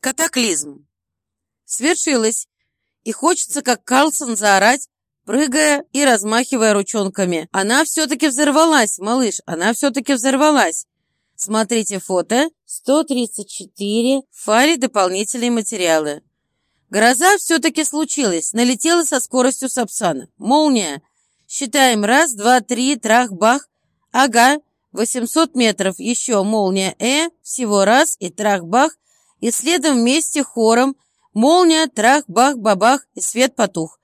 Катаклизм. Свершилось. И хочется, как Карлсон, заорать, прыгая и размахивая ручонками. Она все-таки взорвалась, малыш, она все-таки взорвалась. Смотрите фото 134 в файле дополнительные материалы. Гроза все-таки случилась, налетела со скоростью Сапсана. Молния. Считаем раз, два, три, трах-бах. Ага, 800 метров, еще молния Э, всего раз и трах-бах. И следом вместе хором молния, трах-бах-бабах и свет потух.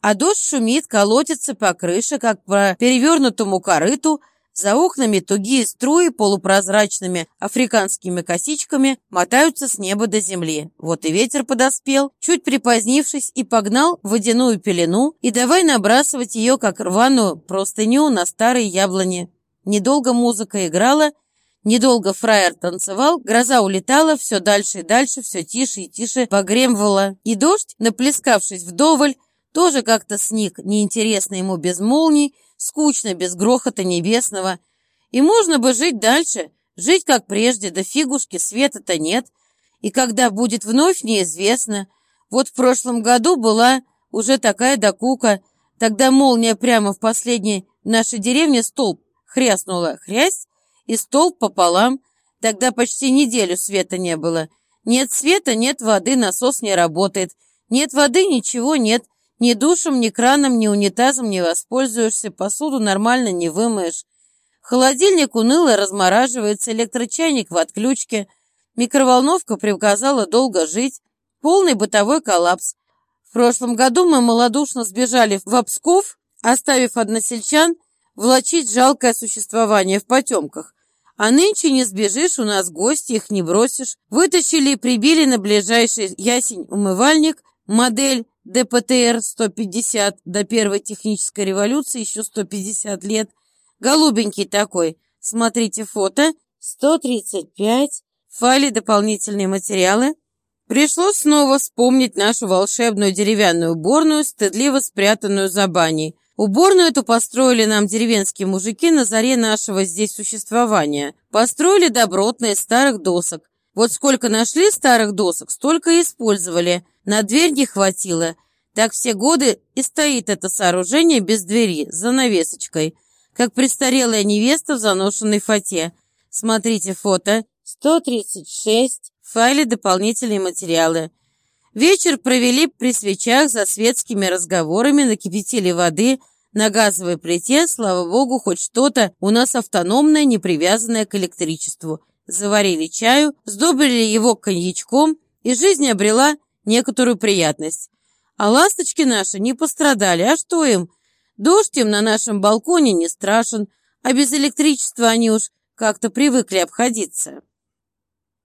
А дождь шумит, колотится по крыше, как по перевернутому корыту, за окнами тугие струи полупрозрачными африканскими косичками мотаются с неба до земли. Вот и ветер подоспел, чуть припозднившись, и погнал водяную пелену, и давай набрасывать ее, как рваную простыню на старые яблони. Недолго музыка играла, недолго фраер танцевал, гроза улетала, все дальше и дальше, все тише и тише погремывала. И дождь, наплескавшись вдоволь, тоже как-то сник, неинтересно ему без молний, скучно, без грохота небесного. И можно бы жить дальше, жить как прежде, да фигушки, света-то нет. И когда будет вновь, неизвестно. Вот в прошлом году была уже такая докука, тогда молния прямо в последней нашей деревне столб хряснула, хрясь, и столб пополам. Тогда почти неделю света не было. Нет света, нет воды, насос не работает. Нет воды, ничего нет. Ни душем, ни краном, ни унитазом не воспользуешься, посуду нормально не вымоешь. Холодильник уныло размораживается, электрочайник в отключке. Микроволновка приказала долго жить. Полный бытовой коллапс. В прошлом году мы малодушно сбежали в Обсков, оставив односельчан влачить жалкое существование в потемках. А нынче не сбежишь, у нас гости, их не бросишь. Вытащили и прибили на ближайший ясень умывальник, модель ДПТР-150 до первой технической революции еще 150 лет. Голубенький такой. Смотрите фото. 135. В дополнительные материалы. Пришлось снова вспомнить нашу волшебную деревянную уборную, стыдливо спрятанную за баней. Уборную эту построили нам деревенские мужики на заре нашего здесь существования. Построили добротно из старых досок. Вот сколько нашли старых досок, столько и использовали. На дверь не хватило. Так все годы и стоит это сооружение без двери, за навесочкой, как престарелая невеста в заношенной фате. Смотрите фото. 136. В файле дополнительные материалы. Вечер провели при свечах за светскими разговорами, накипятили воды на газовой плите. Слава богу, хоть что-то у нас автономное, не привязанное к электричеству заварили чаю, сдобрили его коньячком, и жизнь обрела некоторую приятность. А ласточки наши не пострадали, а что им? Дождь им на нашем балконе не страшен, а без электричества они уж как-то привыкли обходиться.